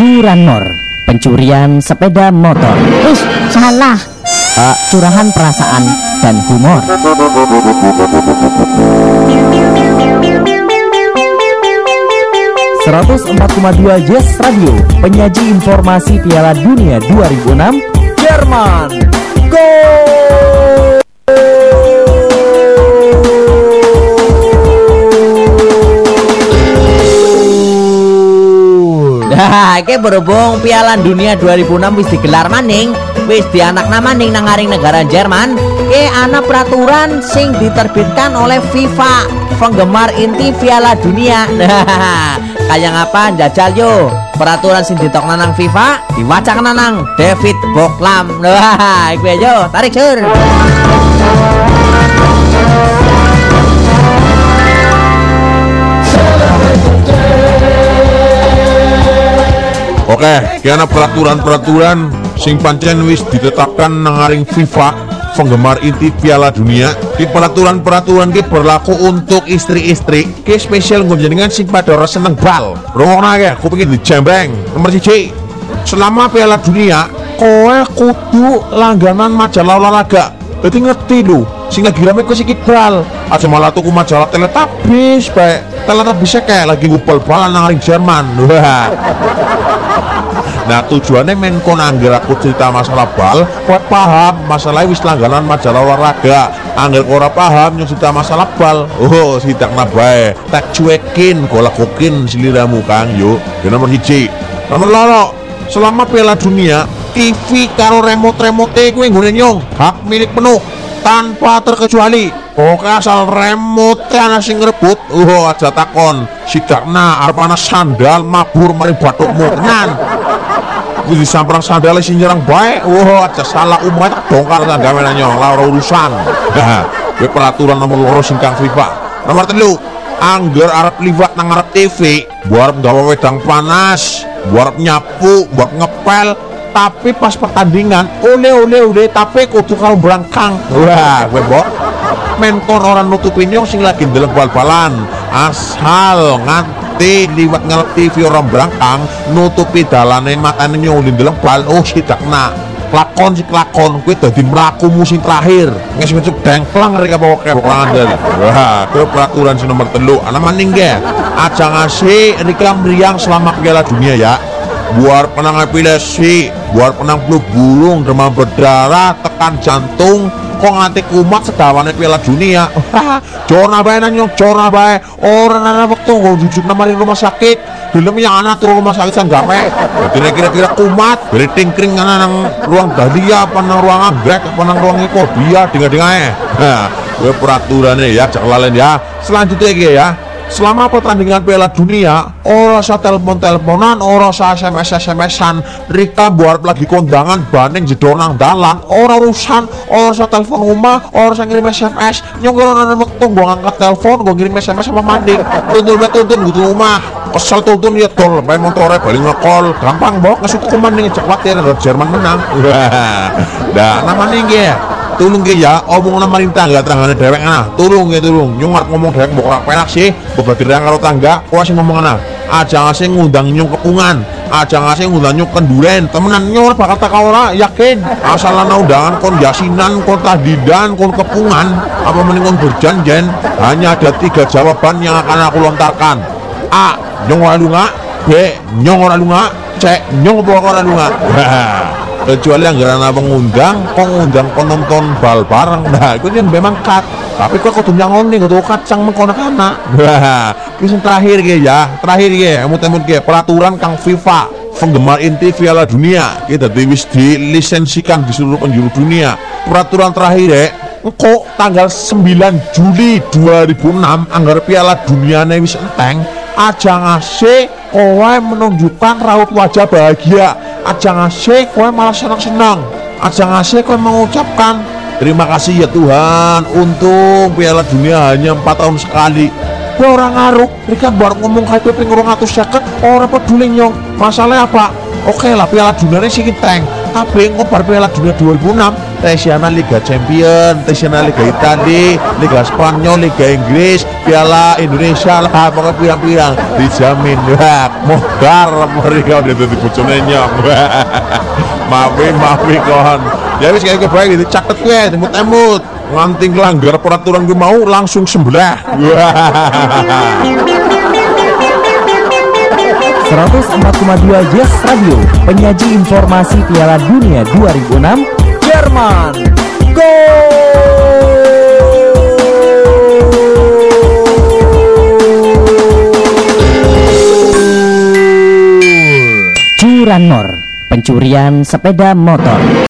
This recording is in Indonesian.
curanmor, pencurian sepeda motor, Ih, salah. uh, curahan perasaan dan humor. ...104,2 Jazz Radio... ...penyaji informasi Piala Dunia 2006... ...Jerman... Go! Nah, iki berhubung Piala Dunia 2006 wis digelar maning, wis dianakna maning nang ngaring negara Jerman, ke ana peraturan sing diterbitkan oleh FIFA, penggemar inti Piala Dunia. Kayak ngapa jajal yo. Peraturan sing ditokna nang FIFA diwacana nang David Boklam. Wah, iku yo, tarik sur. Karena peraturan-peraturan sing pancen wis ditetapkan nangaring FIFA penggemar inti Piala Dunia di peraturan-peraturan ki berlaku untuk istri-istri. Ki spesial nggo jenengan sing pada ora seneng bal. Rungokna ya aku pengen dijembreng. Nomor siji selama Piala Dunia kowe kudu langganan majalah olahraga. Berarti ngerti lu sing lagi rame kok sikit bal. Aja malah tuku majalah teletabis baik teletabisnya kayak lagi ngupel balan nang Jerman. Wah Nah tujuannya menko angger aku cerita masalah bal Kuat paham masalah wis langganan majalah olahraga. Angger ora paham yang cerita masalah bal. Oh sidak nabae Tak cuekin kau lakukin siliramu kang Yang nomor hiji Nomor loro Selama Piala Dunia TV karo remote-remote gue nggone nyong. Hak milik penuh tanpa terkecuali Oke asal remote ana ngerebut Oh aja takon. Sidakna arep sandal mabur mari batukmu tenan Kudu disamprang sandal sing nyerang baik Wah aja salah umat bongkar tak gawe nyong la ora urusan. Kuwi peraturan nomor loro sing kang FIFA Nomor telu Angger arep liwat nang arep TV. Buat gawe wedang panas Buat nyapu, buat ngepel tapi pas pertandingan oleh oleh oleh tapi kudu kalau berangkang wah gue bok mentor orang nutupin yang sing lagi dalam bal-balan. Asal nganti liwat ngelep TV orang berangkang nutupi dalane matanya nyolin dalam bal oh sidak nak. Lakon si lakon gue dadi melaku musim terakhir. Nges mesuk dengklang mereka bawa ke andal wah gue peraturan si nomor telu. Anak maning ge? Aja ngasih rika meriang selama piala dunia ya buat penang epilepsi buat penang flu burung demam berdarah tekan jantung. Kok nganti kumat sedawannya piala dunia? Corona bae nanyong corona bae. Orang ada waktu nggak jujuk nama di rumah sakit. Belum yang anak turun rumah sakit sang gawe jadi kira-kira kumat beri tingkring anak nang ruang dahlia apa nang ruang anggrek apa nang ruang dia dengar-dengar nah gue peraturannya ya jangan lalen ya. Selanjutnya ya selama pertandingan Piala Dunia ora usah telepon-teleponan ora usah SMS-SMS-an Rika buat lagi kondangan banding jedor nang dalan. Ora urusan ora usah telepon rumah ora usah ngirim SMS nyong kalau nana waktu gua ngangkat telepon gua ngirim SMS sama manding tuntun bae tuntun gitu rumah kesel tuntun ya tol bae motornya balik ngekol. Gampang bok ngasih ke manding cek khawatir Jerman menang dah namanya ya tulung ya omong nama tangga terangannya dewek nah tulung ya tulung. Nyung ngarep ngomong dewek mbok ora penak sih. Mbok dirang karo tangga kuwi sing ngomong ana aja ngasih ngundang nyung kepungan. Aja ngasih ngundang nyung kenduren. Temenan nyung bakal tak ora yakin? Asal ana undangan kon yasinan kon tahdidan kon kepungan. Apa mending kon berjanjen hanya ada tiga jawaban yang akan aku lontarkan. A nyung ora B nyung ora lunga. C nyung ora lunga kecuali yang gerana pengundang kok ngundang penonton bal bareng nah itu yang memang cut tapi kok kudu nih kudu kacang mengkonak anak nah itu terakhir gitu ya. Terakhir ya emut-emut ya peraturan kang FIFA penggemar inti Piala Dunia. Kita wis dilisensikan di seluruh penjuru dunia. Peraturan terakhir ya kok tanggal 9 Juli 2006 anggar Piala Dunia wis enteng aja ngasih kowe menunjukkan raut wajah bahagia aja ngasih kowe malah senang-senang aja ngasih kowe mengucapkan terima kasih ya Tuhan untung Piala Dunia hanya 4 tahun sekali. Kowe orang ngaruk mereka baru ngomong kayak kowe pengen orang atus seket orang peduli nyong. Masalahnya apa? Oke lah Piala Dunia ini sih tank tapi ngobar Piala Dunia 2006 Tesiana Liga Champion, Tesiana Liga Italia, Liga Spanyol, Liga Inggris, Piala Indonesia lah pokoknya pirang-pirang. Dijamin. Wah mohar mereka udah jadi bojone nyong. Maaf maaf kon ya wis kayak baik itu catet gue emut-emut nganti ngelanggar peraturan gue mau langsung sembelah 104,2 Jazz Radio Penyaji informasi Piala Dunia 2006 Jerman Go! Curanmor, pencurian sepeda motor.